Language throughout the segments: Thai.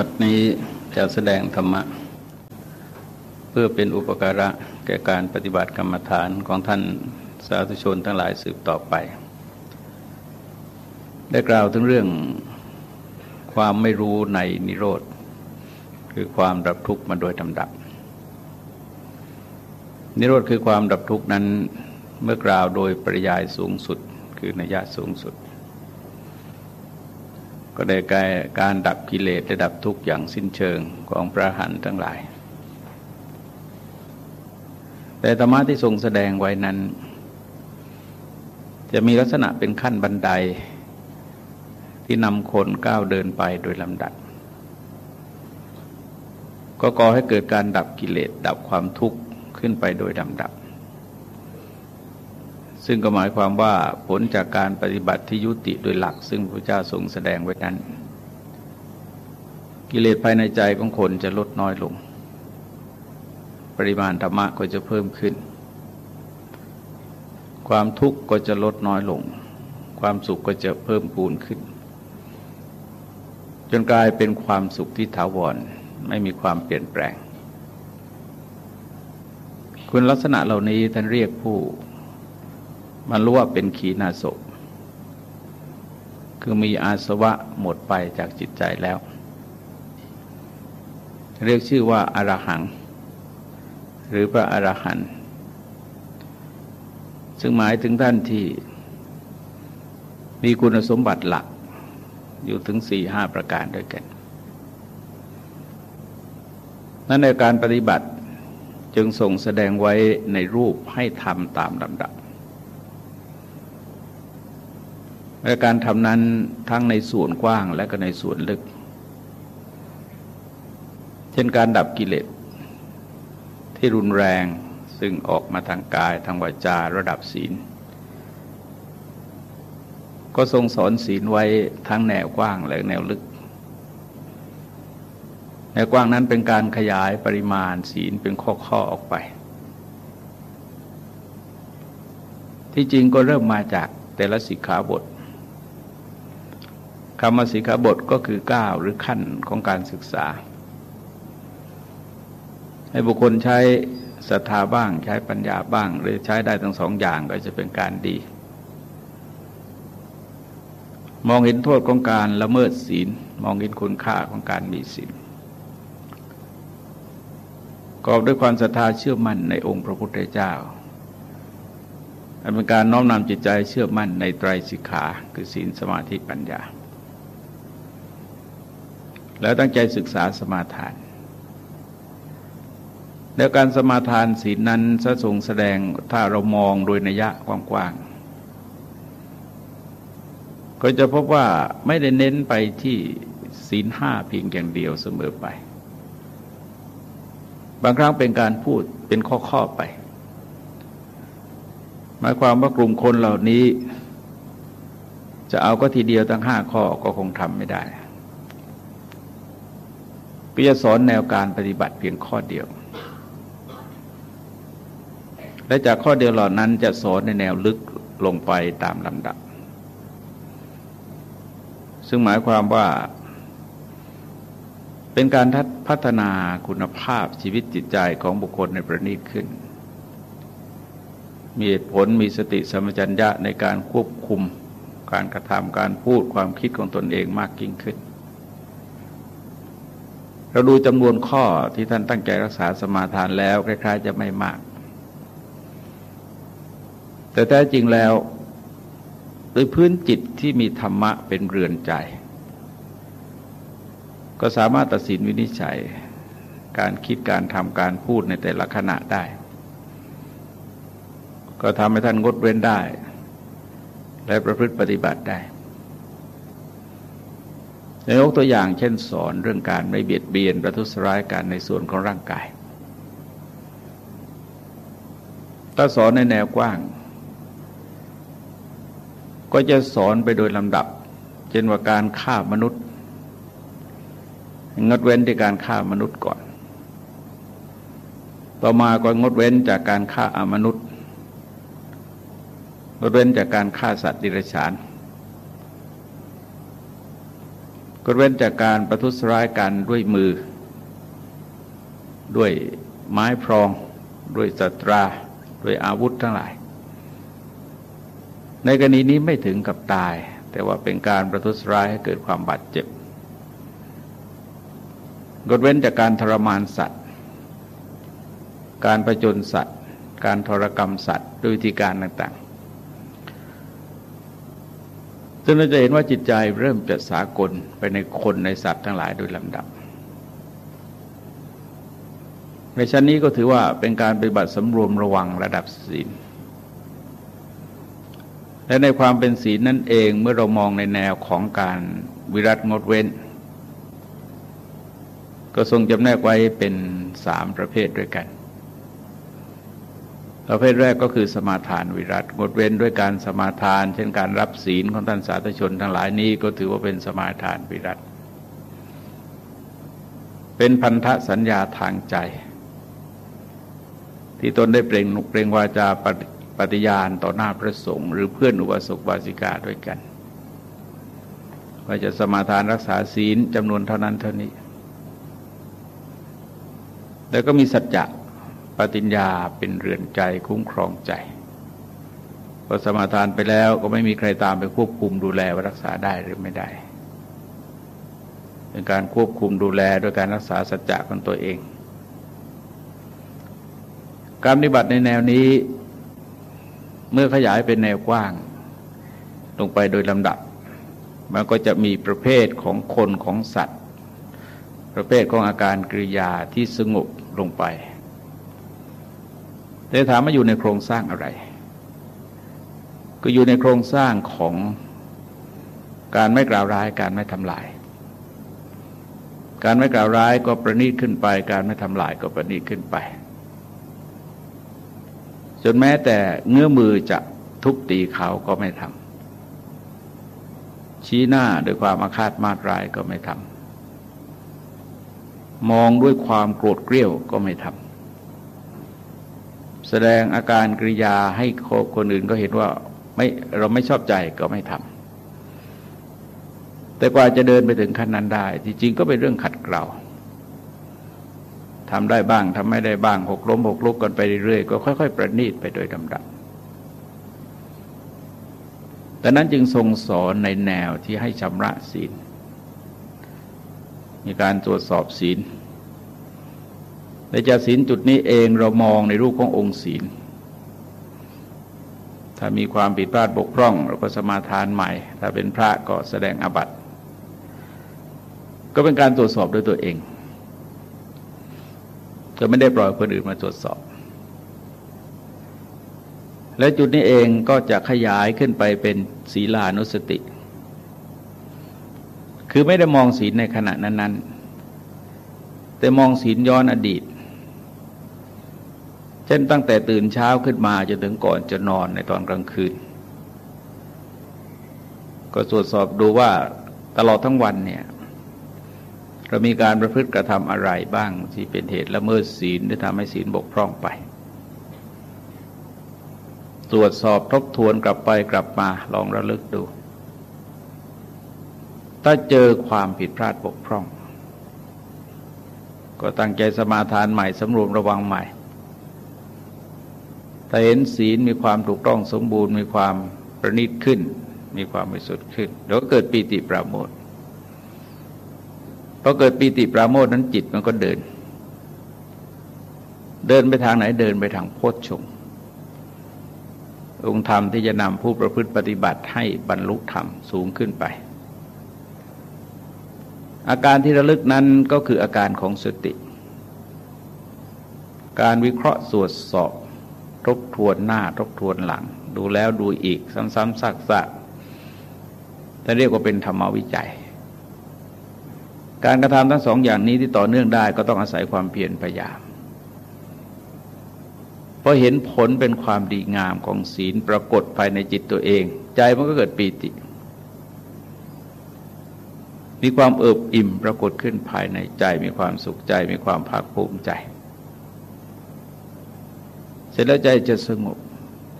บัดนี้จะแสดงธรรมะ เพื่อเป็นอุปการะแก่การปฏิบัติกรรมฐานของท่านสาธุชนทั้งหลายสืบต่อไป ได้กล่าวถึงเรื่องความไม่รู้ในนิโรธ คือความดับทุกข์มาโดยลำดับ นิโรธคือความดับทุกข์นั้นเมื่อกล่าวโดยปริยายสูงสุด คือนัยยะสูงสุด ก็ได้แก่การดับกิเลสและดับทุกข์อย่างสิ้นเชิงของพระหันทั้งหลาย แต่ธรรมะที่ทรงแสดงไว้นั้น จะมีลักษณะเป็นขั้นบันไดที่นำคนก้าวเดินไปโดยลำดับ ก็ก่อให้เกิดการดับกิเลสดับความทุกข์ขึ้นไปโดยลำดับ ซึ่งก็หมายความว่าผลจากการปฏิบัติที่ยุติโดยหลัก ซึ่งพระเจ้าทรงแสดงไว้นั้น กิเลสภายในใจของคนจะลดน้อยลง ปริมาณธรรมะก็จะเพิ่มขึ้น ความทุกข์ก็จะลดน้อยลง ความสุขก็จะเพิ่มพูนขึ้น จนกลายเป็นความสุขที่ถาวรไม่มีความเปลี่ยนแปลง คุณลักษณะเหล่านี้ท่านเรียกผู้ มันรู้ว่าเป็นขีณาศพคือมีอาสวะหมดไปจากจิตใจแล้ว เรียกชื่อว่าอารหัง หรือพระอรหันต์ซึ่งหมายถึงท่านที่ มีคุณสมบัติหลัก อยู่ถึงสี่ห้าประการด้วยกัน นั้นในการปฏิบัติจึงส่งแสดงไว้ในรูปให้ทำตามลำดับ และการทำนั้นทั้งในส่วนกว้างและก็ในส่วนลึก เช่นการดับกิเลสที่รุนแรงซึ่งออกมาทางกายทางวาจาระดับศีล ก็ทรงสอนศีลไว้ทั้งแนวกว้างและแนวลึก แนวกว้างนั้นเป็นการขยายปริมาณศีลเป็นข้อๆออกไป ที่จริงก็เริ่มมาจากแต่ละสิกขาบท คำว่าสิกขาบทก็คือก้าวหรือขั้นของการศึกษา ให้บุคคลใช้ศรัทธาบ้างใช้ปัญญาบ้าง หรือใช้ได้ทั้งสองอย่างก็จะเป็นการดี มองเห็นโทษของการละเมิดศีล มองเห็นคุณค่าของการมีศีลกอบด้วยความศรัทธาเชื่อมั่นในองค์พระพุทธเจ้าเป็นการน้อมนำจิตใจเชื่อมั่นในไตรสิกขาคือศีลสมาธิปัญญา แล้วตั้งใจศึกษาสมาทาน แล้วการสมาทานศีลนั้นสะทรงแสดงถ้าเรามองโดยนัยะกว้างๆ ก็จะพบว่าไม่ได้เน้นไปที่ศีลห้าเพียงอย่างเดียวเสมอไป บางครั้งเป็นการพูดเป็นข้อๆไป หมายความว่ากลุ่มคนเหล่านี้ จะเอาก็ทีเดียวตั้งห้าข้อก็คงทำไม่ได้ ก็จะสอนแนวการปฏิบัติเพียงข้อเดียว และจากข้อเดียวเหล่านั้นจะสอนในแนวลึกลงไปตามลำดับ ซึ่งหมายความว่า เป็นการพัฒนาคุณภาพชีวิตจิตใจของบุคคลในประณีตขึ้น มีเหตุผลมีสติสมัจัญญะในการควบคุมการกระทำการพูดความคิดของตนเองมากยิ่งขึ้น เราดูจำนวนข้อที่ท่านตั้งใจรักษาสมาทานแล้วคล้ายๆ จะไม่มาก แต่แท้จริงแล้วโดยพื้นจิตที่มีธรรมะเป็นเรือนใจ ก็สามารถตัดสินวินิจฉัย การคิดการทำการพูดในแต่ละขณะได้ ก็ทำให้ท่านงดเว้นได้ และประพฤติปฏิบัติได้ ยกตัวอย่างเช่นสอนเรื่องการไม่เบียดเบียนประทุษร้ายกันในส่วนของร่างกาย ถ้าสอนในแนวกว้าง ก็จะสอนไปโดยลำดับ เช่นว่าการฆ่ามนุษย์ งดเว้นที่การฆ่ามนุษย์ก่อน ต่อมาก็งดเว้นจากการฆ่าอมนุษย์งดเว้นจากการฆ่าสัตว์ดิรัจฉาน ก็เว้นจากการประทุษร้ายกันด้วยมือ ด้วยไม้พรอง ด้วยสตรา ด้วยอาวุธทั้งหลาย ในกรณีนี้ไม่ถึงกับตาย แต่ว่าเป็นการประทุษร้ายให้เกิดความบาดเจ็บกดเว้นจากการทรมานสัตว์ การประจนสัตว์ การทรกรรมสัตว์ด้วยวิธีการต่างๆ ซึ่งเราจะเห็นว่าจิตใจเริ่มจะสากลไปในคนในสัตว์ทั้งหลายโดยลำดับ ในชั้นนี้ก็ถือว่าเป็นการปฏิบัติสำรวมระวังระดับศีล และในความเป็นศีลนั่นเองเมื่อเรามองในแนวของการวิรัตงดเว้น ก็ทรงจำแนกไว้เป็นสามประเภทด้วยกัน ประเภทแรกก็คือสมาทานวิรัตงดเว้นด้วยการสมาทาน เช่นการรับศีลของท่านสาธุชนทั้งหลายนี้ก็ถือว่าเป็นสมาทานวิรัตเป็นพันธสัญญาทางใจ ที่ตนได้เปล่งเปล่งวาจาปฏิญาณต่อหน้าพระสงฆ์หรือเพื่อนอุบาสกบาสิกาด้วยกันว่าจะสมาทานรักษาศีลจำนวนเท่านั้นเท่านี้ แล้วก็มีสัจจะ ปฏิญญาเป็นเรือนใจคุ้มครองใจพอสมาทานไปแล้วก็ไม่มีใครตามไปควบคุมดูแลว่ารักษาได้หรือไม่ได้ เป็นการควบคุมดูแลโดยการรักษาสัจจะของตัวเอง การปฏิบัติในแนวนี้ เมื่อขยายเป็นแนวกว้าง ลงไปโดยลำดับ มันก็จะมีประเภทของคนของสัตว์ ประเภทของอาการกริยาที่สงบลงไป แต่ถามว่าอยู่ในโครงสร้างอะไร ก็อยู่ในโครงสร้างของการไม่กล่าวร้าย การไม่ทำลาย การไม่กล่าวร้ายก็ประนีตขึ้นไป การไม่ทำลายก็ประนีตขึ้นไป จนแม้แต่เงื้อมือจะทุบตีเขาก็ไม่ทำชี้หน้าโดยความอาฆาตมาตรายก็ไม่ทำมองด้วยความโกรธเกรี้ยวก็ไม่ทำ แสดงอาการกริยาให้คนอื่นก็เห็นว่าไม่เราไม่ชอบใจก็ไม่ทำแต่กว่าจะเดินไปถึงขั้นนั้นได้ จริงๆก็เป็นเรื่องขัดเกลาทำได้บ้างทำไม่ได้บ้างหกล้มหกลุกกันไปเรื่อยๆ ก็ค่อย ๆ ประณีตไปโดยลำดับแต่นั้นจึงทรงสอนในแนวที่ให้ชำระศีล มีการตรวจสอบศีล ในจาศีลจุดนี้เองเรามองในรูปขององค์ศีล ถ้ามีความผิดพลาดบกพร่อง เราก็สมาทานใหม่ ถ้าเป็นพระก็แสดงอบัตก็เป็นการตรวจสอบด้วยตัวเองจะไม่ได้ปล่อยคนอื่นมาตรวจสอบ และจุดนี้เองก็จะขยายขึ้นไปเป็นศีลานุสติ คือไม่ได้มองศีลในขณะนั้น ๆแต่มองศีลย้อนอดีต เช่นตั้งแต่ตื่นเช้าขึ้นมาจนถึงก่อนจะนอนในตอนกลางคืน ก็ตรวจสอบดูว่าตลอดทั้งวันเนี่ยเรามีการประพฤติกระทำอะไรบ้างที่เป็นเหตุละเมิดศีลหรือทำให้ศีลบกพร่องไป ตรวจสอบทบทวนกลับไปกลับมาลองระลึกดู ถ้าเจอความผิดพลาดบกพร่อง ก็ตั้งใจสมาทานใหม่สำรวมระวังใหม่ ถ้าเห็นศีลมีความถูกต้องสมบูรณ์มีความประณีตขึ้น มีความบริสุทธิ์ขึ้นเดี๋ยวก็เกิดปีติปราโมทพอเกิดปีติปราโมทนั้นจิตมันก็เดิน เดินไปทางไหนเดินไปทางโพชฌงองค์ธรรมที่จะนำผู้ประพฤติปฏิบัติให้บรรลุธรรมสูงขึ้นไป อาการที่ระลึกนั้นก็คืออาการของสติ การวิเคราะห์สวดสอบ ทบทวนหน้าทบทวนหลัง ดูแล้วดูอีก ซ้ำๆซักๆแต่เรียกว่าเป็นธรรมวิจัย การกระทำทั้งสองอย่างนี้ที่ต่อเนื่องได้ก็ต้องอาศัยความเพียรพยายามพอเห็นผลเป็นความดีงามของศีลปรากฏภายในจิตตัวเอง ใจมันก็เกิดปีติ มีความเอิบอิ่มปรากฏขึ้นภายในใจ มีความสุขใจ มีความภาคภูมิใจ สร็จแล้วใจจะสงบ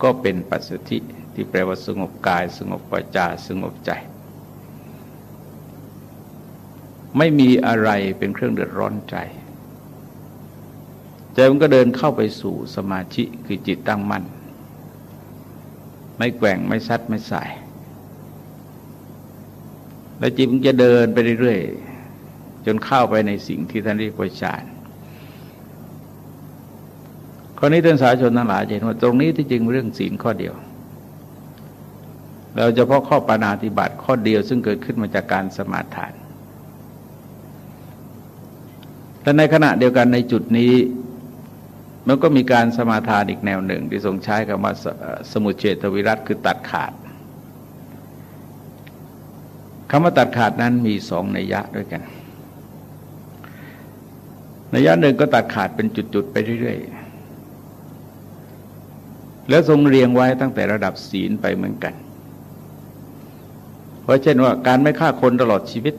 ก็เป็นปัสสธิที่แปลว่าสงบกาย สงบปัจจาสงบใจ ไม่มีอะไรเป็นเครื่องเดือดร้อนใจใจมันก็เดินเข้าไปสู่สมาธิคือจิตตั้งมั่นไม่แกว่งไม่ซัดไม่ใส่แล้วจิตมันจะเดินไปเรื่อยๆจนเข้าไปในสิ่งที่ท่านเรียกว่าฌาน ข้อนี้ท่านสาชนทั้งหลายเห็นว่าตรงนี้ที่จริงเรื่องศีลข้อเดียว เราเฉพาะข้อปานาติบัติข้อเดียวซึ่งเกิดขึ้นมาจากการสมาทาน แต่ในขณะเดียวกันในจุดนี้มันก็มีการสมาทานอีกแนวหนึ่ง ที่ทรงใช้คำว่าสมุเฉตวิรัตคือตัดขาดคำว่าตัดขาดนั้นมีสองนัยยะด้วยกันนัยยะหนึ่งก็ตัดขาดเป็นจุดๆไปเรื่อยๆ แล้วทรงเรียงไว้ตั้งแต่ระดับศีลไปเหมือนกัน เพราะเช่นว่าการไม่ฆ่าคนตลอดชีวิต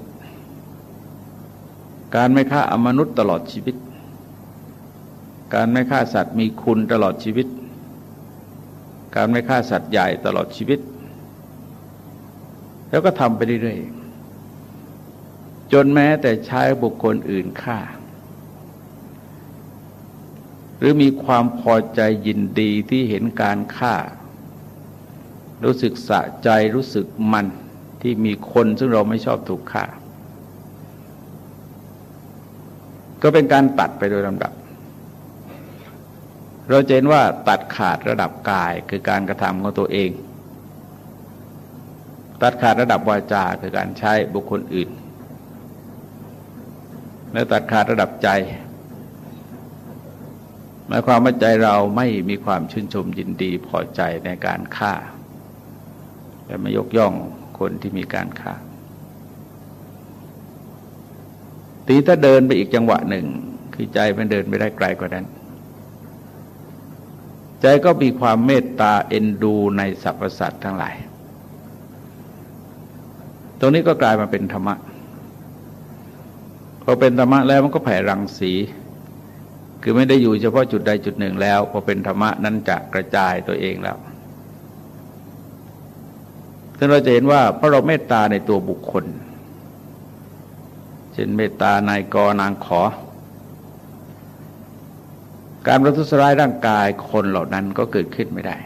การไม่ฆ่าอมนุษย์ตลอดชีวิต การไม่ฆ่าสัตว์มีคุณตลอดชีวิต การไม่ฆ่าสัตว์ใหญ่ตลอดชีวิต แล้วก็ทำไปเรื่อยๆจนแม้แต่ใช้บุคคลอื่นฆ่า หรือมีความพอใจยินดีที่เห็นการฆ่า รู้สึกสะใจรู้สึกมันที่มีคนซึ่งเราไม่ชอบถูกฆ่า ก็เป็นการตัดไปโดยลำดับ เราเห็นว่าตัดขาดระดับกายคือการกระทำของตัวเอง ตัดขาดระดับวาจาคือการใช้บุคคลอื่น และตัดขาดระดับใจ หมายความว่าใจเราไม่มีความชื่นชมยินดีพอใจในการฆ่าและไม่ยกย่องคนที่มีการฆ่าตีถ้าเดินไปอีกจังหวะหนึ่ง คือใจมันเดินไม่ได้ไกลกว่านั้น ใจก็มีความเมตตาเอ็นดูในสรรพสัตว์ทั้งหลาย ตรงนี้ก็กลายมาเป็นธรรมะพอเป็นธรรมะแล้วมันก็แผ่รังสี คือไม่ได้อยู่เฉพาะจุดใดจุดหนึ่งแล้วพอเป็นธรรมะนั้นจะกระจายตัวเองแล้วซึ่งเราจะเห็นว่าเพราะเราเมตตาในตัวบุคคล เช่นเมตตานายกนางขอ การประทุษร้ายร่างกายคนเหล่านั้นก็เกิดขึ้นไม่ได้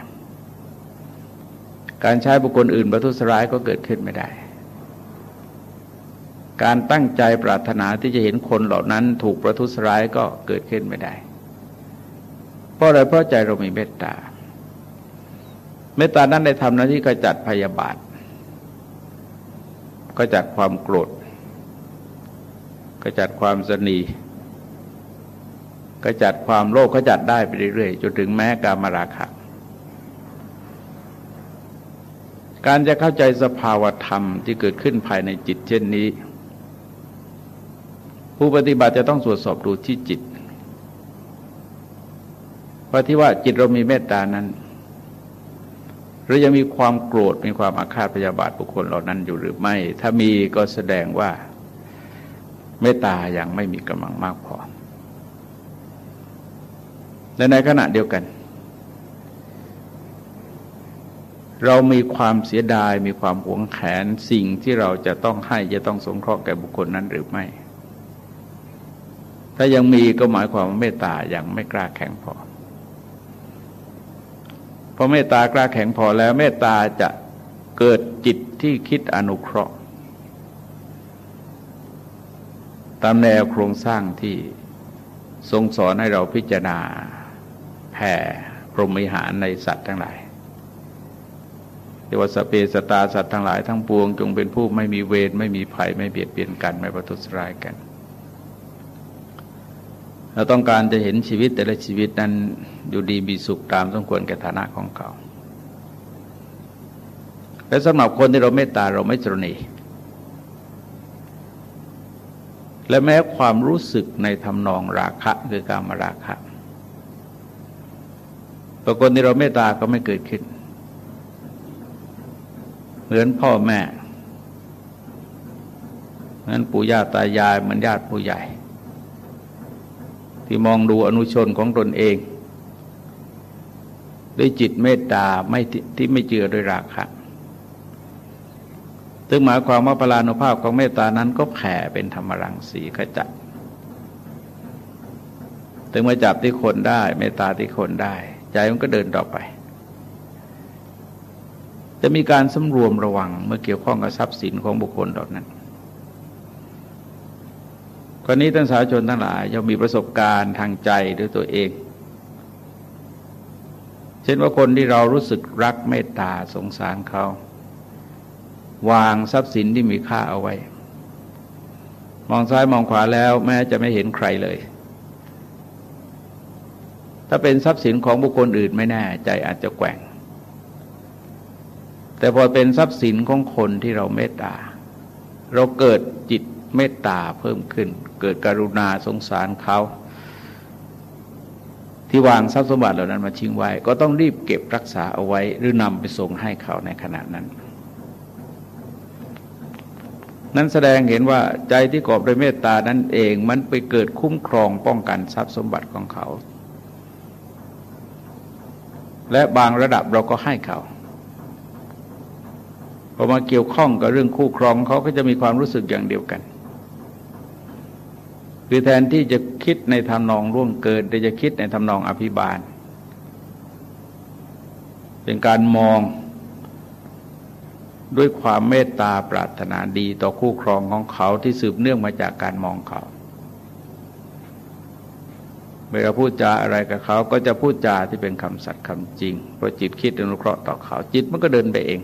การใช้บุคคลอื่นประทุษร้ายก็เกิดขึ้นไม่ได้ การตั้งใจปรารถนาที่จะเห็นคนเหล่านั้นถูกประทุษร้ายก็เกิดขึ้นไม่ได้ เพราะอะไรเพราะใจเรามีเมตตา เมตตานั้นได้ทำหน้าที่กระจัดพยาบาทก็จัดความโกรธก็จัดความสนีก็จัดความโลภก็จัดได้ไปเรื่อยๆจนถึงแม้การมาราคะการจะเข้าใจสภาวธรรมที่เกิดขึ้นภายในจิตเช่นนี้ ผู้ปฏิบัติจะต้องตรวจสอบดูที่จิตเพราะที่ว่าจิตเรามีเมตตานั้นหรือยังมีความโกรธมีความอาฆาตพยาบาทบุคคลเหล่านั้นอยู่หรือไม่ ถ้ามีก็แสดงว่าเมตตายังไม่มีกำลังมากพอและในขณะเดียวกัน เรามีความเสียดายมีความหวงแขนสิ่งที่เราจะต้องให้จะต้องสงเคราะห์แก่บุคคลนั้นหรือไม่ ถ้ายังมีก็หมายความว่าเมตตายังไม่กล้าแข็งพอพอเมตตากล้าแข็งพอแล้ว เมตตาจะเกิดจิตที่คิดอนุเคราะห์ ตามแนวโครงสร้างที่ทรงสอนให้เราพิจารณาแผ่พรหมิหารในสัตว์ทั้งหลายเรียกว่าสเปสตาสัตว์ทั้งหลายทั้งปวง จงเป็นผู้ไม่มีเวรไม่มีภัยไม่เบียดเบียนกัน ไม่ประทุษร้ายกัน เราต้องการจะเห็นชีวิตแต่ละชีวิตนั้นอยู่ดีมีสุขตามสมควรแก่ฐานะของเขา และสำหรับคนที่เราเมตตาเราไม่จรณีและแม้ความรู้สึกในทำนองราคะคือการมาราคะปรากฏที่เราเมตตาก็ไม่เกิดขึ้น เหมือนพ่อแม่ เหมือนปู่ย่าตายาย เหมือนญาติผู้ใหญ่ ที่มองดูอนุชนของตนเอง ด้วยจิตเมตตาไม่ที่ไม่เจือด้วยราคะซึ่งหมายความว่าพลานุภาพของเมตตานั้นก็แผ่เป็นธรรมรังสีขจัดถึงมาจับที่คนได้ เมตตาที่คนได้ ใจมันก็เดินต่อไป จะมีการสำรวมระวังเมื่อเกี่ยวข้องกับทรัพย์สินของบุคคลเหล่านั้น กรณีท่านสาชนทั้งหลายย่อมมีประสบการณ์ทางใจด้วยตัวเอง เช่นว่าคนที่เรารู้สึกรักเมตตาสงสารเขา วางทรัพย์สินที่มีค่าเอาไว้ มองซ้ายมองขวาแล้วแม้จะไม่เห็นใครเลย ถ้าเป็นทรัพย์สินของบุคคลอื่นไม่แน่ใจอาจจะแกว่ง แต่พอเป็นทรัพย์สินของคนที่เราเมตตาเราเกิดจิตเมตตาเพิ่มขึ้น เกิดกรุณาสงสารเขาที่วางทรัพย์สมบัติเหล่านั้นมาทิ้งไว้ ก็ต้องรีบเก็บรักษาเอาไว้ หรือนำไปส่งให้เขาในขณะนั้น นั้นแสดงเห็นว่าใจที่กอบด้วยเมตตานั้นเองมันไปเกิดคุ้มครองป้องกันทรัพย์สมบัติของเขา และบางระดับเราก็ให้เขาพอมาเกี่ยวข้องกับเรื่องคู่ครองเขาก็จะมีความรู้สึกอย่างเดียวกัน คือแทนที่จะคิดในทำนองร่วงเกิน แต่จะคิดในทำนองอภิบาล เป็นการมองด้วยความเมตตาปรารถนาดีต่อคู่ครองของเขาที่สืบเนื่องมาจากการมองเขาเวลาพูดจาอะไรกับเขาก็จะพูดจาที่เป็นคำสัตย์คำจริงเพราะจิตคิดอนุเคราะห์ต่อเขา จิตมันก็เดินไปเอง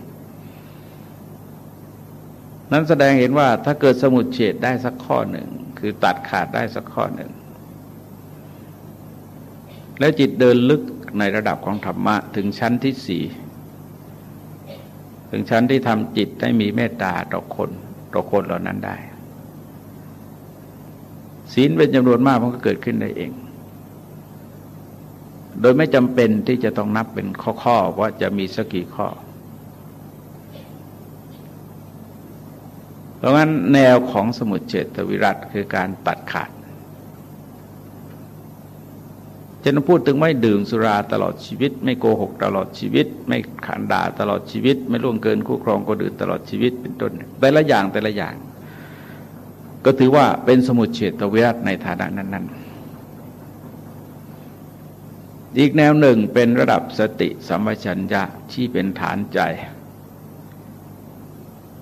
นั้นแสดงเห็นว่าถ้าเกิดสมุดเฉดได้สักข้อหนึ่ง คือตัดขาดได้สักข้อหนึ่ง แล้วจิตเดินลึกในระดับของธรรมะ ถึงชั้นที่สี่ถึงชั้นที่ทำจิตให้มีเมตตาต่อคนต่อคนเหล่านั้นได้ ศีลเป็นจำนวนมากมันก็เกิดขึ้นได้เอง โดยไม่จำเป็นที่จะต้องนับเป็นข้อๆว่าจะมีสักกี่ข้อ เพราะงั้นแนวของสมุดเจตวิรัตคือการตัดขาดจะนพูดถึงไม่ดื่มสุราตลอดชีวิต ไม่โกหกตลอดชีวิต ไม่ขันด่าตลอดชีวิต ไม่ล่วงเกินคู่ครองคนอื่นตลอดชีวิตเป็นต้นแต่ละอย่างแต่ละอย่าง ก็ถือว่าเป็นสมุดเฉตวิรัตในฐานะนั้น ๆ อีกแนวหนึ่งเป็นระดับสติสัมปชัญญะที่เป็นฐานใจ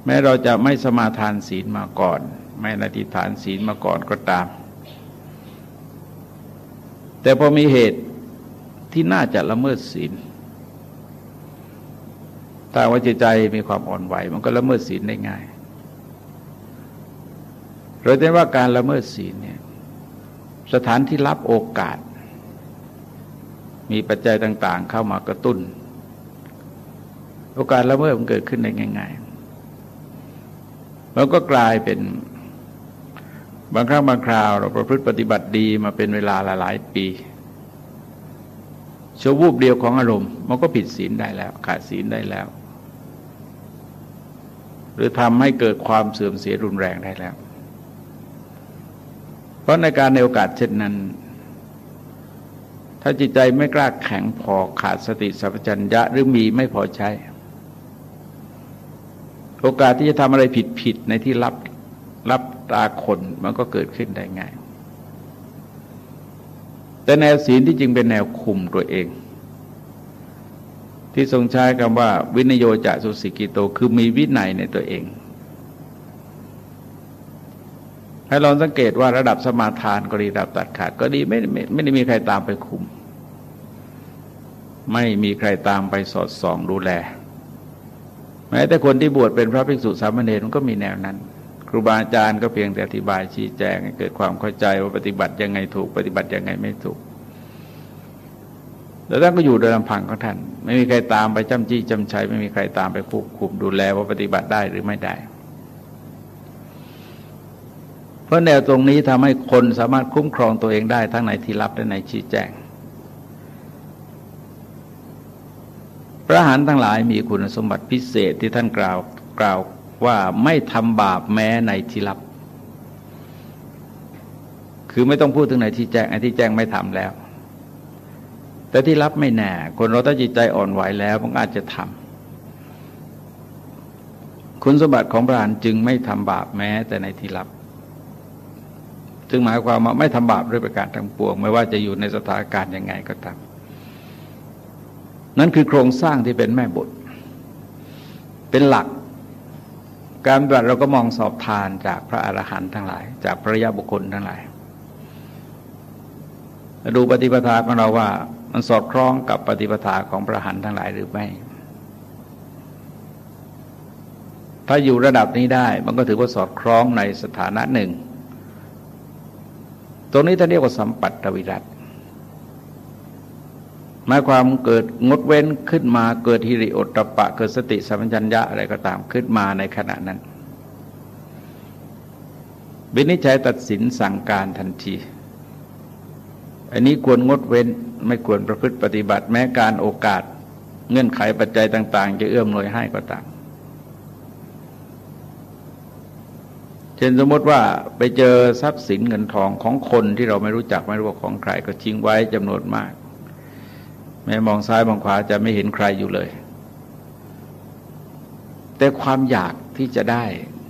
แม้เราจะไม่สมาทานศีลมาก่อน ไม่นติฐานศีลมาก่อนก็ตาม แต่พอมีเหตุที่น่าจะละเมิดศีลถ้าว่าจิตใจมีความอ่อนไหว มันก็ละเมิดศีลได้ง่ายเราเห็นว่าการละเมิดศีลเนี่ยสถานที่รับโอกาส มีปัจจัยต่าง ๆ เข้ามากระตุ้น โอกาสละเมิดมันเกิดขึ้นได้ง่าย ๆ แล้วก็กลายเป็นบางครั้งบางคราว เราประพฤติปฏิบัติดีมาเป็นเวลาหลายปีชั่ววูบเดียวของอารมณ์มันก็ผิดศีลได้แล้ว ขาดศีลได้แล้ว หรือทำให้เกิดความเสื่อมเสียรุนแรงได้แล้ว เพราะในการในโอกาสเช่นนั้น ถ้าจิตใจไม่กล้าแข็งพอขาดสติสัพพัญญะหรือมีไม่พอใช้ โอกาสที่จะทำอะไรผิดผิดในที่รับรับตาคนมันก็เกิดขึ้นได้ง่าย แต่แนวศีลที่จริงเป็นแนวคุมตัวเอง ที่ทรงใช้คำว่า วินโยจะสุสิกิโต คือมีวินัยในตัวเอง ให้ลองสังเกตว่าระดับสมาทานก็ดีระดับตัดขาดก็ดีไม่ไม่ไม่ได้มีใครตามไปคุม ไม่มีใครตามไปสอดส่องดูแล แม้แต่คนที่บวชเป็นพระภิกษุสามเณรมันก็มีแนวนั้น ครูบาอาจารย์ก็เพียงแต่อธิบายชี้แจงให้เกิดความเข้าใจว่าปฏิบัติยังไงถูก ปฏิบัติยังไงไม่ถูกแล้วท่านก็อยู่โดยลำพังของท่าน ไม่มีใครตามไปจำจี้จำชัยไม่มีใครตามไปควบคุมดูแลว่าปฏิบัติได้หรือไม่ได้ เพราะแนวตรงนี้ทำให้คนสามารถคุ้มครองตัวเองได้ทั้งในที่ลับและในชี้แจง พระหานทั้งหลายมีคุณสมบัติพิเศษที่ท่านกล่าวกล่าวว่าไม่ทำบาปแม้ในที่ลับ คือไม่ต้องพูดถึงในที่แจ้งไอ้ที่แจ้งไม่ทำแล้ว แต่ที่ลับไม่แน่ คนเราถ้าจิตใจอ่อนไหวแล้วมันอาจจะทคุณสมบัติของพระหันจึงไม่ทำบาปแม้ แต่ในที่ลับจึงหมายความว่าไม่ทำบาปด้วยประการทั้งปวง ไม่ว่าจะอยู่ในสถานการณ์ยังไงก็ตาม นั่นคือโครงสร้างที่เป็นแม่บท เป็นหลัก การปฏิบัติเราก็มองสอบทานจากพระอรหันต์ทั้งหลาย จากพระยาบุคคลทั้งหลาย ดูปฏิปทาของเราว่ามันสอดคล้องกับปฏิปทาของพระหันทั้งหลายหรือไม่ ถ้าอยู่ระดับนี้ได้ มันก็ถือว่าสอดคล้องในสถานะหนึ่ง ตรงนี้ท่านเรียกว่าสัมปัตตวิรัต หมายความเกิดงดเว้นขึ้นมาเกิดฮิริโอตตปะ เกิดสติสัมปชัญญะอะไรก็ตามขึ้นมาในขณะนั้นวินิจฉัยตัดสินสั่งการทันที อันนี้ควรงดเว้นไม่ควรประพฤติปฏิบัติแม้การโอกาส เงื่อนไขปัจจัยต่าง ๆ จะเอื้อมหน่วยให้ก็ตามเช่นสมมติว่าไปเจอทรัพย์สินเงินทองของคนที่เราไม่รู้จักไม่รู้ว่าของใครก็ทิ้งไว้จำนวนมาก แม้มองซ้ายมองขวาจะไม่เห็นใครอยู่เลย แต่ความอยากที่จะได้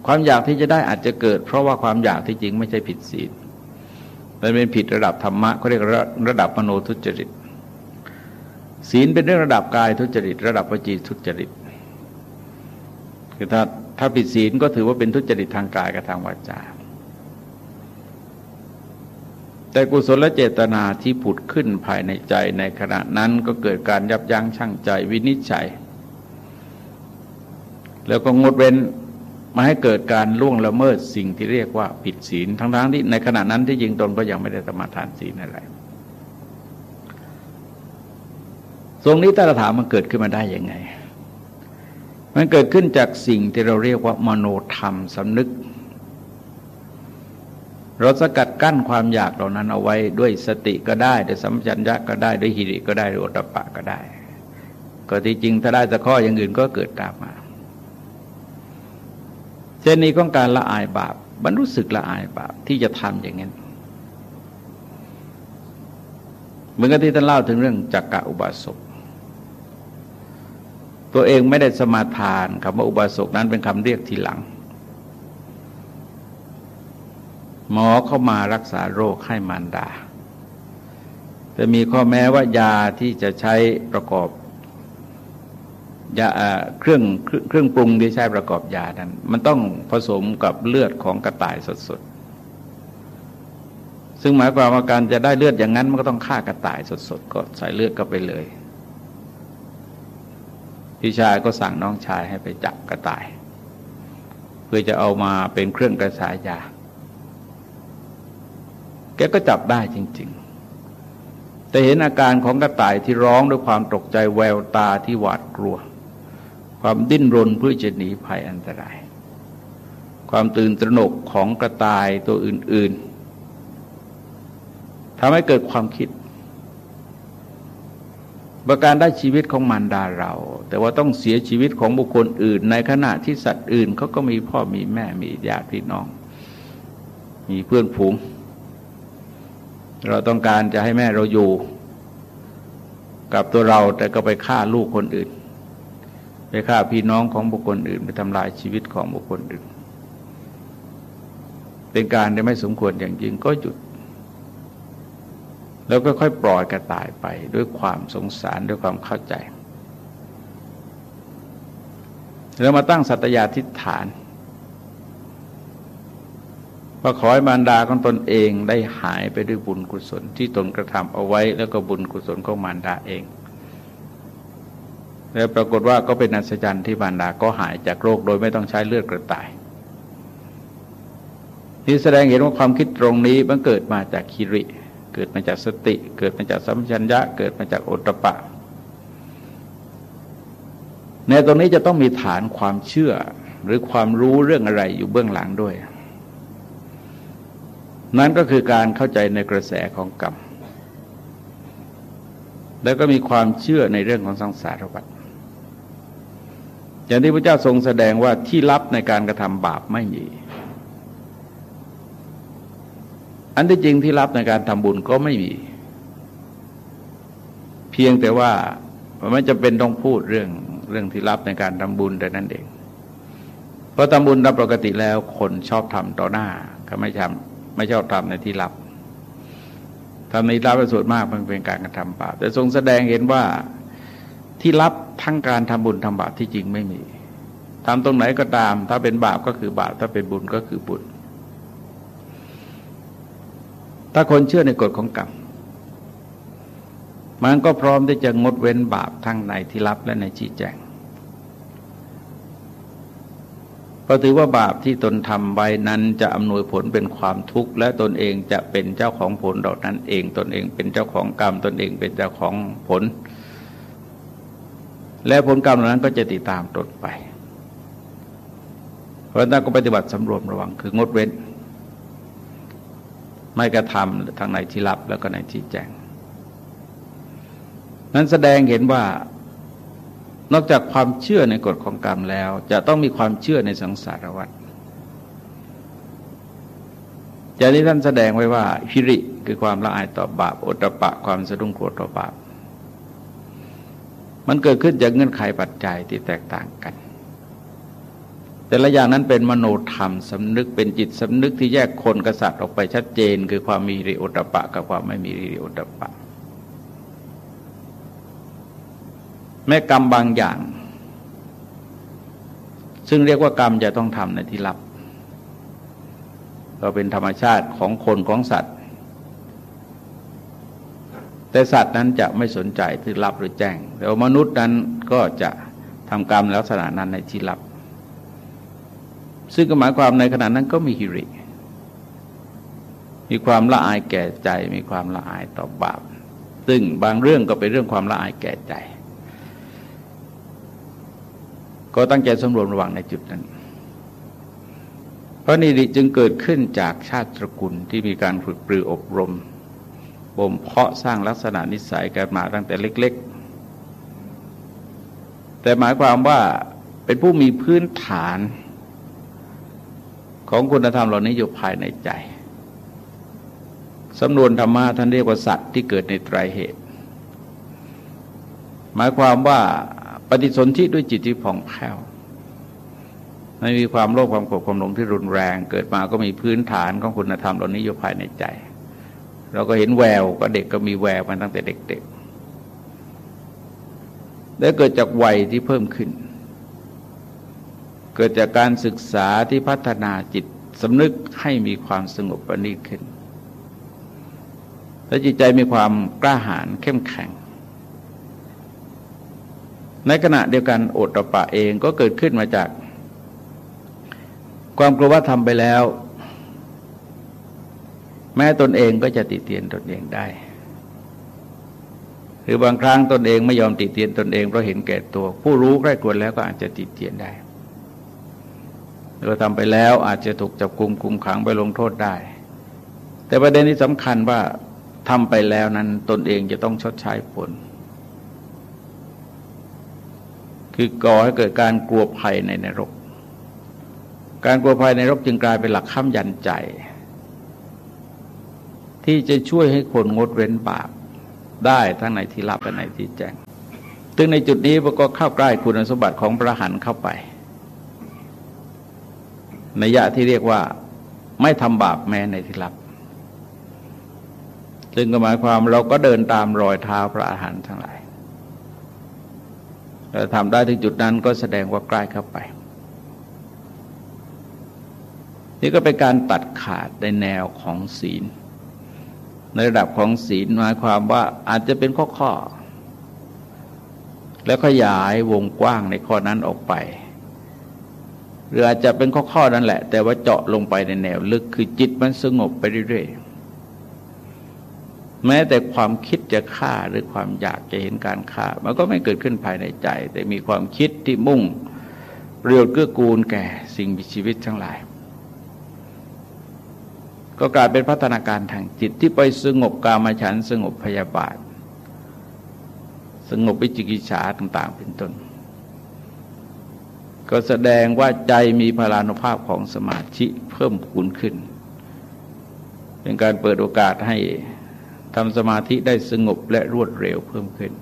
ความอยากที่จะได้อาจจะเกิด เพราะว่าความอยากที่จริงไม่ใช่ผิดศีลมันเป็นผิดระดับธรรมะเขาเรียกระระดับมโนทุจริต ศีลเป็นเรื่องระดับกายทุจริต ระดับวจีทุจริตคือถ้าถ้าผิดศีลก็ถือว่าเป็นทุจริตทางกายกับทางวาจา แต่กุศลและเจตนาที่ผุดขึ้นภายในใจในขณะนั้นก็เกิดการยับยั้งชั่งใจวินิจฉัย แล้วก็งดเว้นมาให้เกิดการล่วงละเมิดสิ่งที่เรียกว่าผิดศีลทั้งๆที่ในขณะนั้นที่ยิงตนก็ยังไม่ได้สมาทานศีลอะไรตรงนี้ถ้าเราถามมันเกิดขึ้นมาได้ยังไง มันเกิดขึ้นจากสิ่งที่เราเรียกว่ามโนธรรมสำนึก เราสกัดกั้นความอยากเหล่านั้นเอาไว้ด้วยสติก็ได้ด้วยสัมผัสญะก็ได้ด้วยหิริก็ได้ด้วยอตปะก็ได้ ก็ที่จริงถ้าได้ตะข้ออย่างอื่นก็เกิดตามมาเช่นนี้ของการละอายบาปมันรู้สึกละอายบาปที่จะทำอย่างนั้นเหมือนกับที่ท่านเล่าถึงเรื่องจักกะอุบาสกตัวเองไม่ได้สมาทานคำว่าอุบาสกนั้นเป็นคำเรียกทีหลัง หมอเข้ามารักษาโรคให้มารดา แต่มีข้อแม้ว่ายาที่จะใช้ประกอบยาเครื่องเครื่องปรุงที่ใช้ประกอบยานั้น มันต้องผสมกับเลือดของกระต่ายสดๆ ซึ่งหมายความว่าการจะได้เลือดอย่างนั้น มันก็ต้องฆ่ากระต่ายสดๆก็ใส่เลือดก็ไปเลย พี่ชายก็สั่งน้องชายให้ไปจับกระต่าย เพื่อจะเอามาเป็นเครื่องกระสายยา แกก็จับได้จริง ๆ แต่เห็นอาการของกระต่ายที่ร้องด้วยความตกใจแววตาที่หวาดกลัว ความดิ้นรนเพื่อจะหนีภัยอันตราย ความตื่นตระหนกของกระต่ายตัวอื่น ๆทำให้เกิดความคิดประการได้ชีวิตของมารดาเรา แต่ว่าต้องเสียชีวิตของบุคคลอื่น ในขณะที่สัตว์อื่นเขาก็มีพ่อมีแม่มีญาติพี่น้อง มีเพื่อนฝูง เราต้องการจะให้แม่เราอยู่กับตัวเราแต่ก็ไปฆ่าลูกคนอื่น ไปฆ่าพี่น้องของบุคคลอื่น ไปทำลายชีวิตของบุคคลอื่น เป็นการที่ไม่สมควรอย่างยิ่งก็หยุด แล้วก็ค่อยปล่อยกระต่ายไปด้วยความสงสารด้วยความเข้าใจ แล้วมาตั้งสัตยาทิฐาน ว่าขอให้มารดาของตนเองได้หายไปด้วยบุญกุศลที่ตนกระทำเอาไว้ แล้วก็บุญกุศลของมารดาเอง แล้วปรากฏว่าก็เป็นอัศจรรย์ที่บานดาก็หายจากโรคโดยไม่ต้องใช้เลือดกระต่ายนี่แสดงเห็นว่าความคิดตรงนี้มันเกิดมาจากคิริ เกิดมาจากสติ เกิดมาจากสัมผััญญะ เกิดมาจากโอตปะ ในตรงนี้จะต้องมีฐานความเชื่อหรือความรู้เรื่องอะไรอยู่เบื้องหลังด้วย นั่นก็คือการเข้าใจในกระแสของกรรม แล้วก็มีความเชื่อในเรื่องของสังสารวัฏอย่างที่พระเจ้าทรงแสดงว่าที่ลับในการกระทำบาปไม่มี อันที่จริงที่ลับในการทำบุญก็ไม่มี เพียงแต่ว่าไม่จำเป็นต้องพูดเรื่องเรื่องที่ลับในการทำบุญแต่นั้นเอง เพราะทำบุญตามปกติแล้วคนชอบทำต่อหน้าก็ไม่ทำ ไม่ชอบทำในที่ลับทำในที่ลับเป็นส่วนมากมันเป็นการกระทำบาปแต่ทรงแสดงเห็นว่าที่ลับทั้งการทำบุญทำบาปที่จริงไม่มีทำตรงไหนก็ตาม ถ้าเป็นบาปก็คือบาปถ้าเป็นบุญก็คือบุญ ถ้าคนเชื่อในกฎของกรรมมันก็พร้อมที่จะงดเว้นบาปทั้งในที่ลับและในชี้แจง เพราะถือว่าบาปที่ตนทำไว้นั้นจะอำนวยผลเป็นความทุกข์ และตนเองจะเป็นเจ้าของผลดอกนั้นเอง ตนเองเป็นเจ้าของกรรม ตนเองเป็นเจ้าของผล และผลกรรมนั้นก็จะติดตามตนไป เพราะนั้นก็ปฏิบัติสำรวมระวังคืองดเว้น ไม่กระทำทางในที่ลับแล้วก็ในที่แจ้งนั้นแสดงเห็นว่า นอกจากความเชื่อในกฎของกรรมแล้ว จะต้องมีความเชื่อในสังสารวัฏอย่างนี้ท่านแสดงไว้ว่าพิริคือความละอายต่อบาปอตปะความสะดุ้งกลัวต่อบาป มันเกิดขึ้นจากเงื่อนไขปัจจัยที่แตกต่างกัน แต่ละอย่างนั้นเป็นมโนธรรมสำนึกเป็นจิตสำนึกที่แยกคนกษัตริย์ออกไปชัดเจน คือความมีริโอตปะ กับความไม่มีริโอตปะ แม้กรรมบางอย่าง ซึ่งเรียกว่ากรรมจะต้องทำในที่ลับ ก็เป็นธรรมชาติของคนของสัตว์ แต่สัตว์นั้นจะไม่สนใจที่ลับหรือแจ้งแต่มนุษย์นั้นก็จะทำกรรมลักษณะนั้นในที่ลับ ซึ่งหมายความในขณะนั้นก็มีฮิริ มีความละอายแก่ใจ มีความละอายต่อบาป ซึ่งบางเรื่องก็เป็นเรื่องความละอายแก่ใจ ก็ตั้งใจสำรวมระวังในจุดนั้นเพราะนี่จึงเกิดขึ้นจากชาติตระกูลที่มีการฝึกปรืออบรมบ่มเพาะสร้างลักษณะนิสัยกันมาตั้งแต่เล็ก ๆ แต่หมายความว่าเป็นผู้มีพื้นฐานของคุณธรรมเหล่านี้อยู่ภายในใจ สำนวนธรรมะท่านเรียกว่าสัตว์ที่เกิดในไตรเหตุ หมายความว่า ปฏิสนธิด้วยจิตที่ผ่องแผ้วไม่มีความโลภความโกรธความหลงที่รุนแรง เกิดมาก็มีพื้นฐานของคุณธรรมเหล่านี้อยู่ภายในใจ เราก็เห็นแววก็เด็กก็มีแววมาตั้งแต่เด็กๆและเกิดจากวัยที่เพิ่มขึ้น เกิดจากการศึกษาที่พัฒนาจิตสำนึกให้มีความสงบประณีตขึ้น และจิตใจมีความกล้าหาญเข้มแข็ง ในขณะเดียวกันโอตปะเองก็เกิดขึ้นมาจาก ความกลัวว่าทำไปแล้ว แม้ตนเองก็จะติเตียนตนเองได้ หรือบางครั้งตนเองไม่ยอมติเตียนตนเองเพราะเห็นแก่ตัว ผู้รู้ใกล้ควรแล้วก็อาจจะติเตียนได้เราทำไปแล้วอาจจะถูกจับกุมคุมขังไปลงโทษได้ แต่ประเด็นที่สำคัญว่าทำไปแล้วนั้นตนเองจะต้องชดใช้ผล คือก่อให้เกิดการกลัวภัยในนรก การกลัวภัยในนรกจึงกลายเป็นหลักข้ามยันใจ ที่จะช่วยให้คนงดเว้นบาปได้ทั้งในที่ลับและในที่แจ้งซึ่งในจุดนี้ก็เข้าใกล้คุณสมบัติของพระหันเข้าไปในยะที่เรียกว่าไม่ทำบาปแม้ในที่ลับ ซึ่งก็หมายความเราก็เดินตามรอยเท้าพระอาหารทั้งหลาย ทำได้ถึงจุดนั้นก็แสดงว่าใกล้เข้าไป นี่ก็เป็นการตัดขาดในแนวของศีล ในระดับของศีลหมายความว่าอาจจะเป็นข้อข้อ แล้วขยายวงกว้างในข้อนั้นออกไปหรืออาจจะเป็นข้อข้อนั่นแหละ แต่ว่าเจาะลงไปในแนวลึกคือจิตมันสงบไปเรื่อยๆ แม้แต่ความคิดจะฆ่าหรือความอยากจะเห็นการฆ่า มันก็ไม่เกิดขึ้นภายในใจ แต่มีความคิดที่มุ่งเรียวเกื้อกูลแก่สิ่งมีชีวิตทั้งหลาย ก็กลายเป็นพัฒนาการทางจิตที่ไปสงบกามฉันสงบพยาบาท สงบวิจิกิจฉาต่าง ๆ เป็นต้น ก็แสดงว่าใจมีพลานุภาพของสมาธิเพิ่มพูนขึ้น เป็นการเปิดโอกาสให้ ทำสมาธิได้สงบและรวดเร็วเพิ่มขึ้น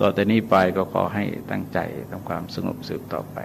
ต่อแต่นี้ไปก็ขอให้ตั้งใจทำความสงบสืบต่อไป